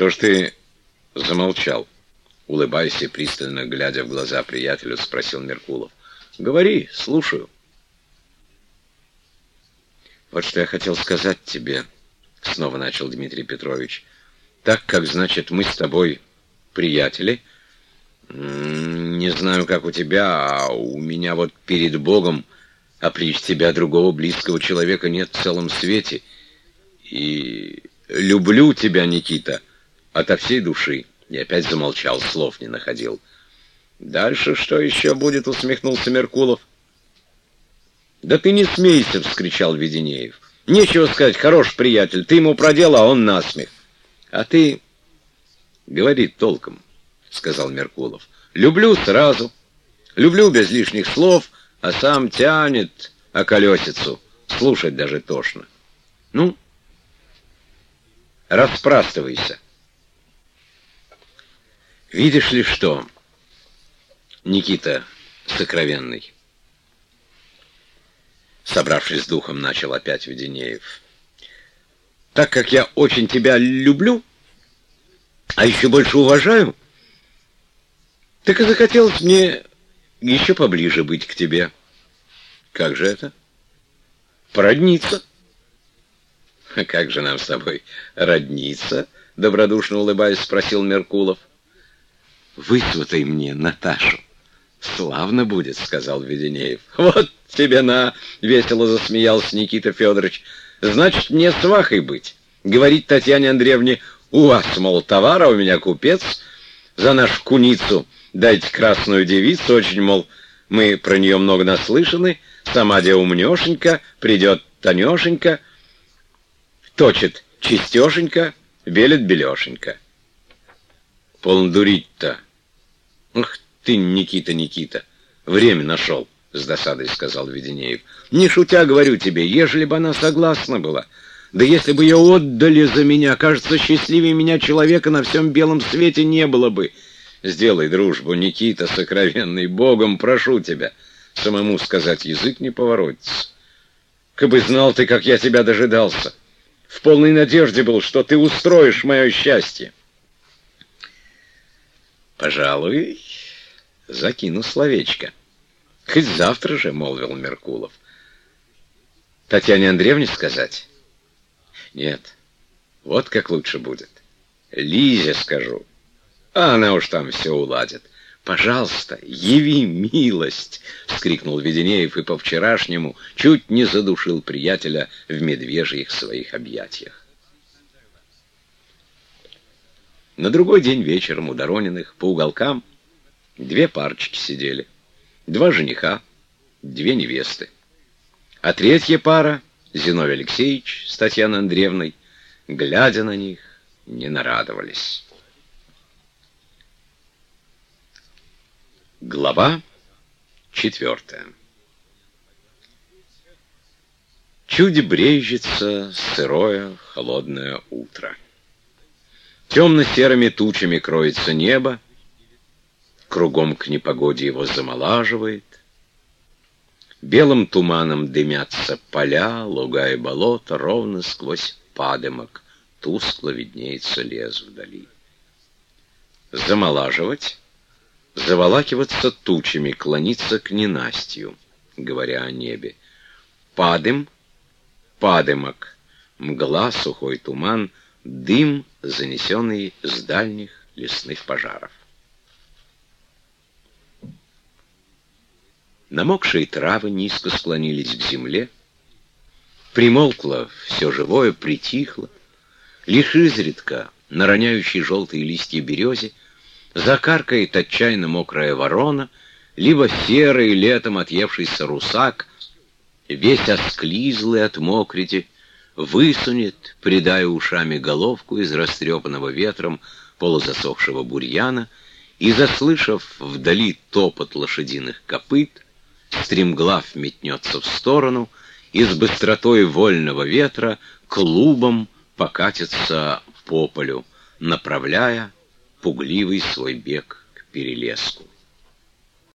Что ж ты замолчал? Улыбаясь и пристально глядя в глаза приятелю, спросил Меркулов. Говори, слушаю. Вот что я хотел сказать тебе, снова начал Дмитрий Петрович. Так как, значит, мы с тобой приятели, не знаю, как у тебя, а у меня вот перед Богом, а прежде тебя другого близкого человека нет в целом свете. И люблю тебя, Никита, ото всей души. И опять замолчал, слов не находил. Дальше что еще будет, усмехнулся Меркулов. Да ты не смейся, вскричал Веденеев. Нечего сказать, хорош приятель, ты ему продел, а он насмех. А ты говори толком, сказал Меркулов. Люблю сразу, люблю без лишних слов, а сам тянет околесицу, слушать даже тошно. Ну, расспрастывайся. Видишь ли что, Никита Сокровенный? Собравшись с духом, начал опять Веденеев. Так как я очень тебя люблю, а еще больше уважаю, так и захотелось мне еще поближе быть к тебе. Как же это? Породниться. А как же нам с тобой родниться? Добродушно улыбаясь, спросил Меркулов. Высватай мне Наташу. Славно будет, сказал Веденеев. Вот тебе на, весело засмеялся Никита Федорович. Значит, мне свахой быть. Говорить Татьяне Андреевне, у вас, мол, товара, у меня купец, за нашу куницу дайте красную девицу, очень, мол, мы про нее много наслышаны, сама де умнешенька, придет тонешенька, точит чистешенька, белит белешенька. Полн дурить-то. Ух ты, Никита, Никита, время нашел, с досадой сказал Веденеев. Не шутя, говорю тебе, ежели бы она согласна была, да если бы ее отдали за меня, кажется, счастливее меня человека на всем белом свете не было бы. Сделай дружбу, Никита, сокровенный, Богом прошу тебя. Самому сказать язык не поворотится. Кабы знал ты, как я тебя дожидался. В полной надежде был, что ты устроишь мое счастье. Пожалуй, закину словечко. Хоть завтра же, — молвил Меркулов. Татьяне Андреевне сказать? Нет, вот как лучше будет. Лизе скажу. А она уж там все уладит. «Пожалуйста, яви милость!» — вскрикнул Веденеев и по-вчерашнему чуть не задушил приятеля в медвежьих своих объятиях. На другой день вечером у Дорониных по уголкам две парочки сидели. Два жениха, две невесты. А третья пара, Зиновий Алексеевич с Татьяной Андреевной, глядя на них, не нарадовались. Глава четвертая Чуть брежется сырое, холодное утро. Темно-серыми тучами кроется небо, кругом к непогоде его замолаживает. Белым туманом дымятся поля, луга и болота, ровно сквозь падымок тускло виднеется лес вдали. Замолаживать заволакиваться тучами, клониться к ненастью, говоря о небе. Падым, падымок, мгла, сухой туман, дым, занесенный с дальних лесных пожаров. Намокшие травы низко склонились к земле, примолкло все живое, притихло, лишь изредка на роняющей желтые листья березе закаркает отчаянно мокрая ворона, либо серый летом отъевшийся русак, весь осклизлый от мокрити, высунет, придая ушами головку из растрепанного ветром полузасохшего бурьяна, и, заслышав вдали топот лошадиных копыт, стремглав метнется в сторону и с быстротой вольного ветра клубом покатится по полю, направляя пугливый свой бег к перелеску.